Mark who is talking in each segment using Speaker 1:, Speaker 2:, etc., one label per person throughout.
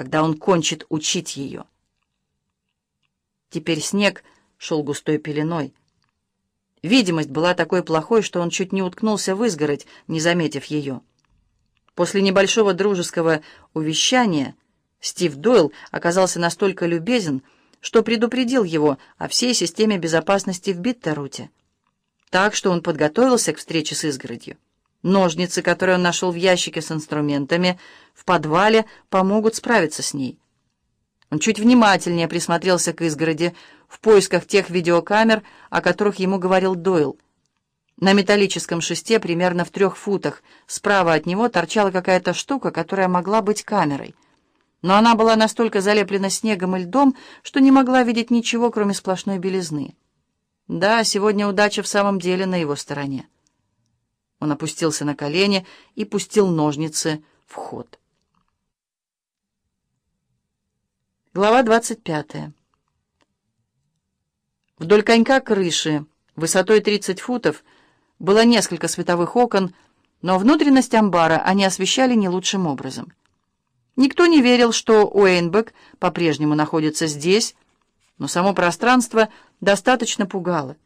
Speaker 1: когда он кончит учить ее. Теперь снег шел густой пеленой. Видимость была такой плохой, что он чуть не уткнулся в изгородь, не заметив ее. После небольшого дружеского увещания Стив Дойл оказался настолько любезен, что предупредил его о всей системе безопасности в Биттеруте. Так что он подготовился к встрече с изгородью. Ножницы, которые он нашел в ящике с инструментами, в подвале помогут справиться с ней. Он чуть внимательнее присмотрелся к изгороди в поисках тех видеокамер, о которых ему говорил Дойл. На металлическом шесте примерно в трех футах справа от него торчала какая-то штука, которая могла быть камерой. Но она была настолько залеплена снегом и льдом, что не могла видеть ничего, кроме сплошной белизны. Да, сегодня удача в самом деле на его стороне. Он опустился на колени и пустил ножницы в ход. Глава 25. Вдоль конька крыши, высотой 30 футов, было несколько световых окон, но внутренность амбара они освещали не лучшим образом. Никто не верил, что Уэйнбек по-прежнему находится здесь, но само пространство достаточно пугало.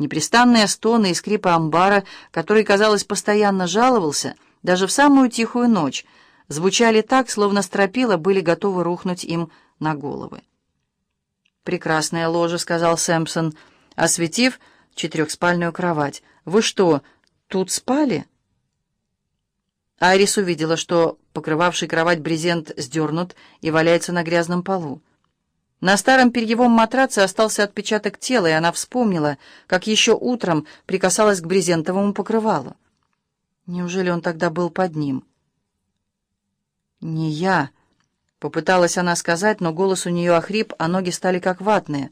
Speaker 1: Непрестанные стоны и скрипы амбара, который, казалось, постоянно жаловался, даже в самую тихую ночь, звучали так, словно стропила были готовы рухнуть им на головы. «Прекрасное ложе», — сказал Сэмпсон, осветив четырехспальную кровать. «Вы что, тут спали?» Айрис увидела, что покрывавший кровать брезент сдернут и валяется на грязном полу. На старом перьевом матраце остался отпечаток тела, и она вспомнила, как еще утром прикасалась к брезентовому покрывалу. Неужели он тогда был под ним? «Не я», — попыталась она сказать, но голос у нее охрип, а ноги стали как ватные.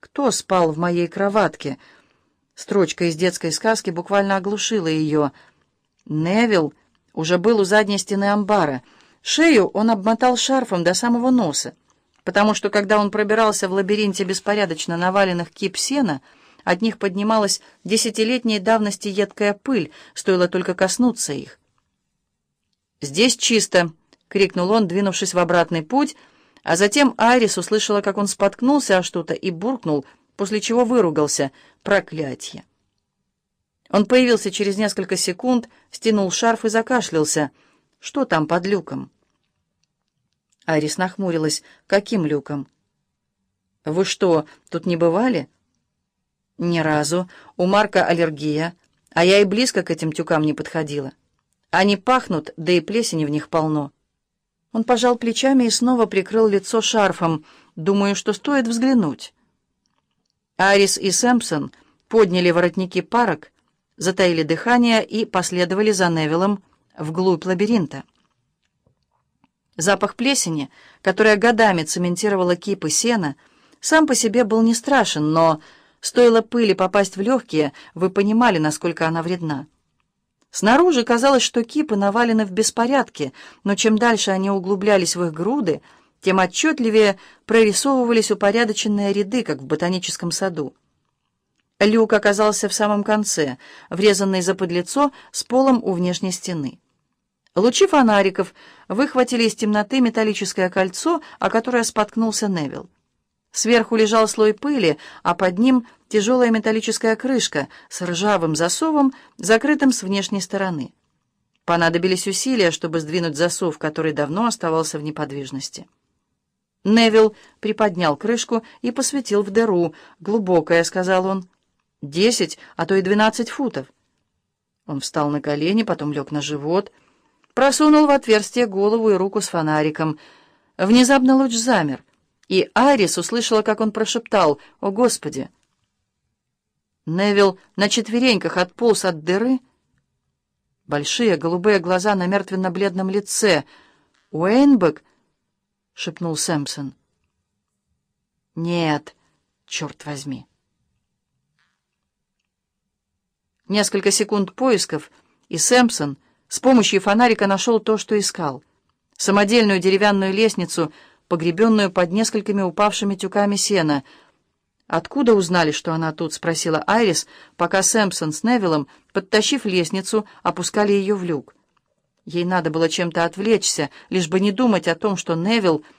Speaker 1: «Кто спал в моей кроватке?» Строчка из детской сказки буквально оглушила ее. Невил уже был у задней стены амбара. Шею он обмотал шарфом до самого носа потому что, когда он пробирался в лабиринте беспорядочно наваленных кип сена, от них поднималась десятилетней давности едкая пыль, стоило только коснуться их. «Здесь чисто!» — крикнул он, двинувшись в обратный путь, а затем Айрис услышала, как он споткнулся о что-то и буркнул, после чего выругался. «Проклятье!» Он появился через несколько секунд, стянул шарф и закашлялся. «Что там под люком?» Арис нахмурилась. «Каким люком?» «Вы что, тут не бывали?» «Ни разу. У Марка аллергия, а я и близко к этим тюкам не подходила. Они пахнут, да и плесени в них полно». Он пожал плечами и снова прикрыл лицо шарфом. «Думаю, что стоит взглянуть». Арис и Сэмпсон подняли воротники парок, затаили дыхание и последовали за Невиллом вглубь лабиринта. Запах плесени, которая годами цементировала кипы сена, сам по себе был не страшен, но стоило пыли попасть в легкие, вы понимали, насколько она вредна. Снаружи казалось, что кипы навалены в беспорядке, но чем дальше они углублялись в их груды, тем отчетливее прорисовывались упорядоченные ряды, как в ботаническом саду. Люк оказался в самом конце, врезанный за подлицо с полом у внешней стены. Лучи фонариков выхватили из темноты металлическое кольцо, о которое споткнулся Невил. Сверху лежал слой пыли, а под ним тяжелая металлическая крышка с ржавым засовом, закрытым с внешней стороны. Понадобились усилия, чтобы сдвинуть засов, который давно оставался в неподвижности. Невил приподнял крышку и посветил в дыру. «Глубокая», — сказал он. «Десять, а то и двенадцать футов». Он встал на колени, потом лег на живот — просунул в отверстие голову и руку с фонариком. Внезапно луч замер, и Айрис услышала, как он прошептал «О, Господи!». Невил на четвереньках отполз от дыры. Большие голубые глаза на мертвенно-бледном лице. «Уэйнбек?» — шепнул Сэмпсон. «Нет, черт возьми!» Несколько секунд поисков, и Сэмпсон — с помощью фонарика нашел то, что искал. Самодельную деревянную лестницу, погребенную под несколькими упавшими тюками сена. «Откуда узнали, что она тут?» — спросила Айрис, пока Сэмпсон с Невиллом, подтащив лестницу, опускали ее в люк. Ей надо было чем-то отвлечься, лишь бы не думать о том, что Невилл